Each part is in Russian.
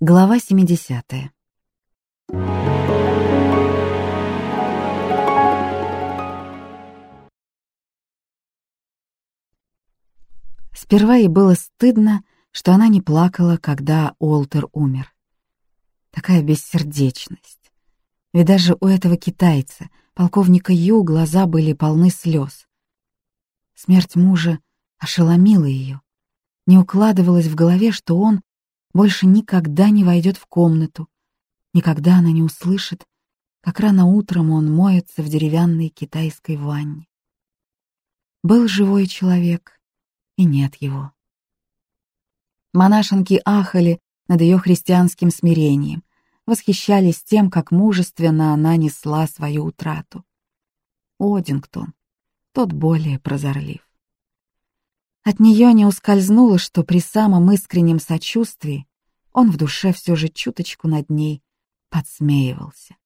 Глава 70. Сперва ей было стыдно, что она не плакала, когда Уолтер умер. Такая бессердечность. Ведь даже у этого китайца, полковника Ю, глаза были полны слез. Смерть мужа ошеломила ее. Не укладывалось в голове, что он больше никогда не войдет в комнату, никогда она не услышит, как рано утром он моется в деревянной китайской ванне. Был живой человек, и нет его. Монашенки ахали над ее христианским смирением, восхищались тем, как мужественно она несла свою утрату. Одингтон, тот более прозорлив. От нее не ускользнуло, что при самом искреннем сочувствии он в душе все же чуточку над ней подсмеивался.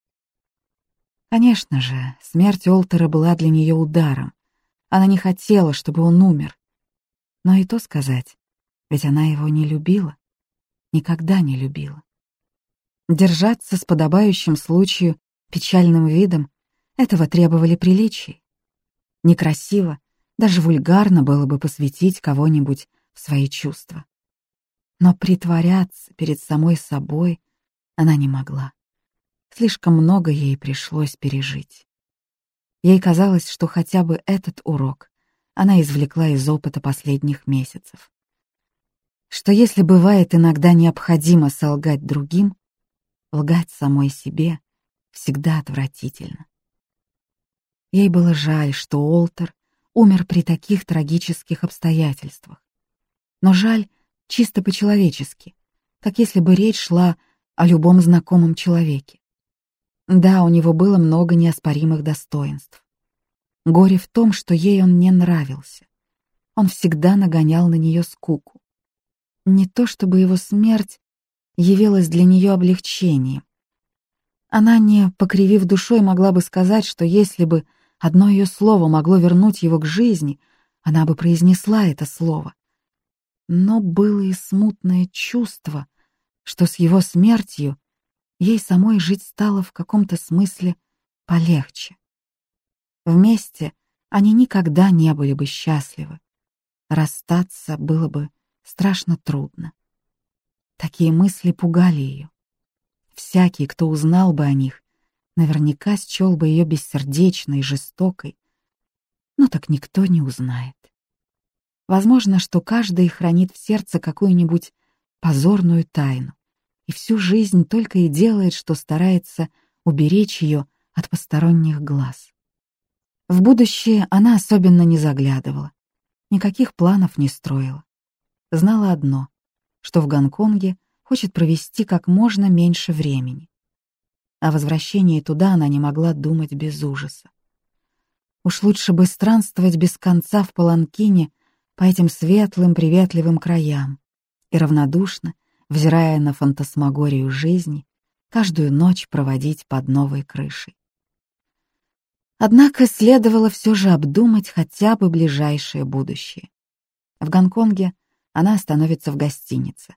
Конечно же, смерть Олтера была для нее ударом. Она не хотела, чтобы он умер. Но и то сказать, ведь она его не любила, никогда не любила. Держаться с подобающим случаю печальным видом этого требовали приличий. Некрасиво, даже вульгарно было бы посвятить кого-нибудь в свои чувства. Но притворяться перед самой собой она не могла. Слишком много ей пришлось пережить. Ей казалось, что хотя бы этот урок она извлекла из опыта последних месяцев. Что если бывает иногда необходимо солгать другим, лгать самой себе всегда отвратительно. Ей было жаль, что Олтер умер при таких трагических обстоятельствах. Но жаль чисто по-человечески, как если бы речь шла о любом знакомом человеке. Да, у него было много неоспоримых достоинств. Горе в том, что ей он не нравился. Он всегда нагонял на нее скуку. Не то чтобы его смерть явилась для нее облегчением. Она, не покривив душой, могла бы сказать, что если бы Одно ее слово могло вернуть его к жизни, она бы произнесла это слово. Но было и смутное чувство, что с его смертью ей самой жить стало в каком-то смысле полегче. Вместе они никогда не были бы счастливы. Расстаться было бы страшно трудно. Такие мысли пугали ее. Всякий, кто узнал бы о них, наверняка счел бы ее бессердечной, жестокой. Но так никто не узнает. Возможно, что каждый хранит в сердце какую-нибудь позорную тайну и всю жизнь только и делает, что старается уберечь ее от посторонних глаз. В будущее она особенно не заглядывала, никаких планов не строила. Знала одно, что в Гонконге хочет провести как можно меньше времени. О возвращении туда она не могла думать без ужаса. Уж лучше бы странствовать без конца в Паланкине по этим светлым, приветливым краям и равнодушно, взирая на фантасмагорию жизни, каждую ночь проводить под новой крышей. Однако следовало все же обдумать хотя бы ближайшее будущее. В Гонконге она остановится в гостинице.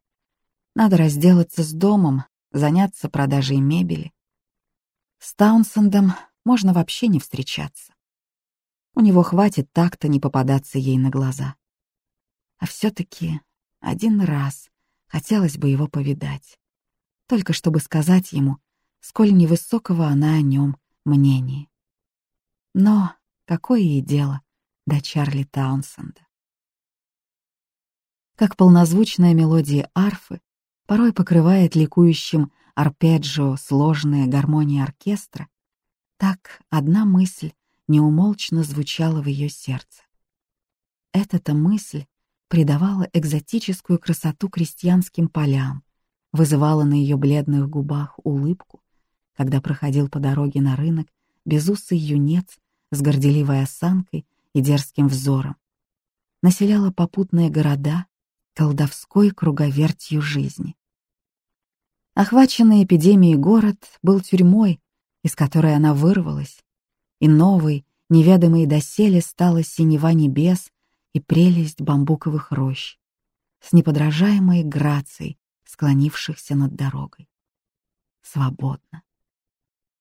Надо разделаться с домом, заняться продажей мебели. С Таунсендом можно вообще не встречаться. У него хватит так-то не попадаться ей на глаза. А все-таки один раз хотелось бы его повидать. Только чтобы сказать ему, сколь невысокого она о нем мнения. Но какое ей дело до Чарли Таунсенда? Как полнозвучная мелодия арфы порой покрывает ликующим арпеджио сложная гармония оркестра, так одна мысль неумолчно звучала в ее сердце. Эта-то мысль придавала экзотическую красоту крестьянским полям, вызывала на ее бледных губах улыбку, когда проходил по дороге на рынок безусый юнец с горделивой осанкой и дерзким взором, населяла попутные города колдовской круговертью жизни. Охваченный эпидемией город был тюрьмой, из которой она вырвалась, и новый, неведомый доселе стала синева небес и прелесть бамбуковых рощ. С неподражаемой грацией склонившихся над дорогой. Свободно.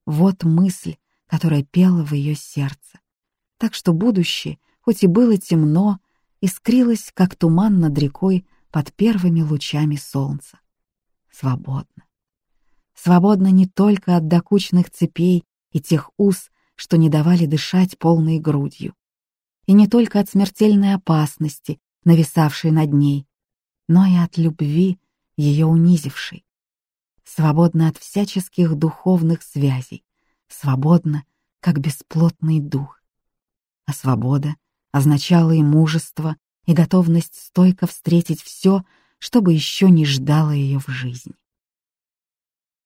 Вот мысль, которая пела в ее сердце. Так что будущее, хоть и было темно, искрилось, как туман над рекой под первыми лучами солнца. Свободно. Свободно не только от докучных цепей и тех уз, что не давали дышать полной грудью, и не только от смертельной опасности, нависавшей над ней, но и от любви, ее унизившей. Свободно от всяческих духовных связей, свободно, как бесплотный дух. А свобода означала и мужество, и готовность стойко встретить все, что бы еще не ждало ее в жизни.